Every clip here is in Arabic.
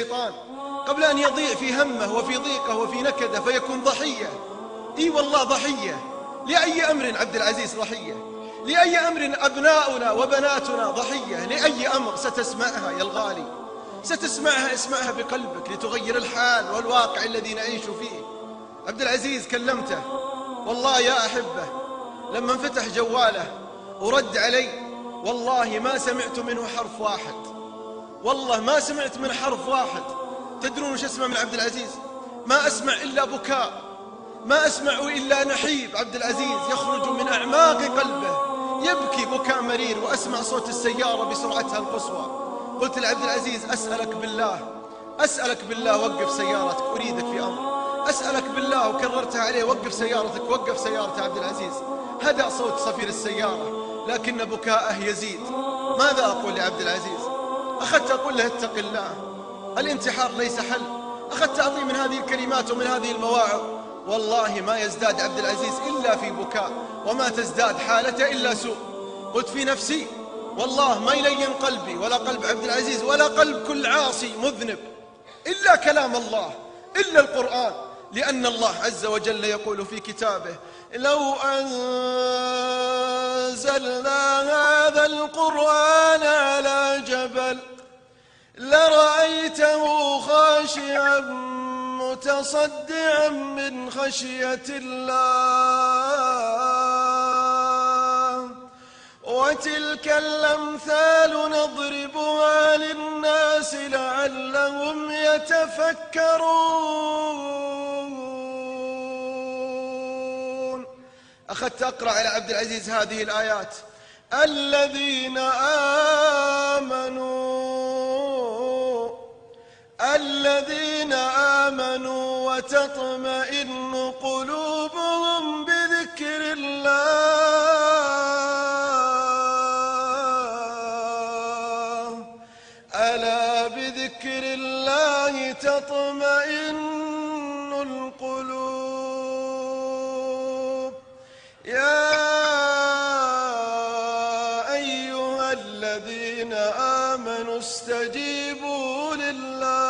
الشيطان. قبل أن يضيع في همه وفي ضيقه وفي نكده فيكون ضحية. إي والله ضحية. لأي أمر عبد العزيز ضحية. لأي أمر أبناؤنا وبناتنا ضحية. لأي أمر ستسمعها يا الغالي. ستسمعها اسمعها بقلبك لتغير الحال والواقع الذي نعيش فيه. عبد العزيز كلمته. والله يا أحبة لما انفتح جواله ورد علي والله ما سمعت منه حرف واحد. والله ما سمعت من حرف واحد. تدرون وش اسمع من عبد العزيز؟ ما أسمع إلا بكاء. ما أسمع إلا نحيب. عبد العزيز يخرج من أعماق قلبه. يبكي بكاء مرير وأسمع صوت السيارة بسرعتها القصوى. قلت لعبد العزيز أسألك بالله. أسألك بالله وقف سيارتك أريدك في أمر. أسألك بالله وكررتها عليه وقف سيارتك وقف سيارة عبد العزيز. هدأ صوت صفير السيارة لكن بكاءه يزيد. ماذا أقول لعبد العزيز؟ أخذت أقول له اتق الله. الانتحار ليس حل. أخذت أعطي من هذه الكلمات ومن هذه المواعظ. والله ما يزداد عبد العزيز إلا في بكاء وما تزداد حالته إلا سوء. قلت في نفسي والله ما يلين قلبي ولا قلب عبد العزيز ولا قلب كل عاصي مذنب. إلا كلام الله إلا القرآن. لأن الله عز وجل يقول في كتابه لو أنزلنا هذا القرآن على جبل لرأيته خاشعا متصدعا من خشية الله. وتلك الأمثال نضربها للناس لعلهم يتفكرون. أخذت أقرأ على عبد العزيز هذه الآيات. الذين آمنوا الذين آمنوا وتطمئن قلوبهم بذكر الله. ألا بذكر الله تطمئن القلوب. يا أيها الذين آمنوا استجيبوا لله.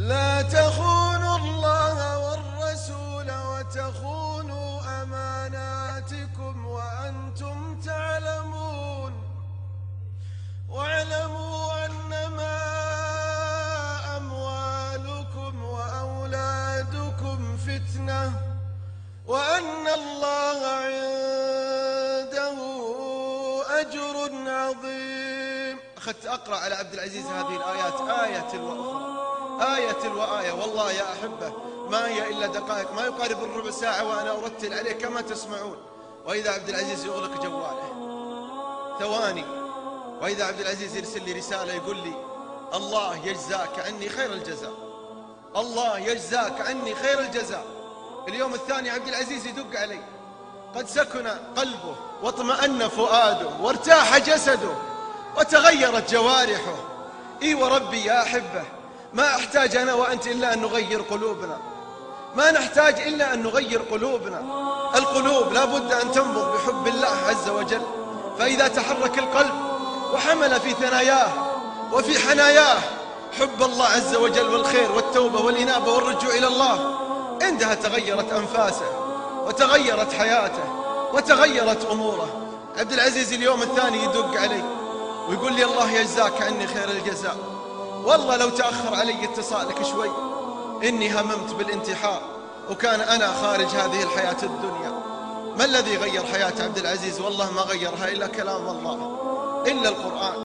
لا تخونوا الله والرسول وتخونوا أماناتكم وأنتم تعلمون. واعلموا أنما أموالكم وأولادكم فتنة وأن الله عنده أجر عظيم. أخذت أقرأ على عبد العزيز هذه الآيات آية وأخرى. آية وآية والله يا أحبة ما هي إلا دقائق ما يقارب الربع ساعة وأنا أرتل عليه كما تسمعون. وإذا عبد العزيز يغلق جواله. ثواني. وإذا عبد العزيز يرسل لي رسالة يقول لي الله يجزاك عني خير الجزاء. الله يجزاك عني خير الجزاء. اليوم الثاني عبد العزيز يدق علي. قد سكن قلبه واطمأن فؤاده وارتاح جسده وتغيرت جوارحه. إي وربي يا أحبة ما أحتاج أنا وأنت إلا أن نغير قلوبنا. ما نحتاج إلا أن نغير قلوبنا. القلوب لا بد أن تنبض بحب الله عز وجل. فإذا تحرك القلب وحمل في ثناياه وفي حناياه حب الله عز وجل والخير والتوبة والإنابة والرجوع إلى الله عندها تغيرت أنفاسه وتغيرت حياته وتغيرت أموره. عبد العزيز اليوم الثاني يدق علي ويقول لي الله يجزاك عني خير الجزاء. والله لو تأخر علي اتصالك شوي إني هممت بالانتحار وكان أنا خارج هذه الحياة الدنيا. ما الذي غير حياة عبد العزيز؟ والله ما غيرها إلا كلام الله إلا القرآن.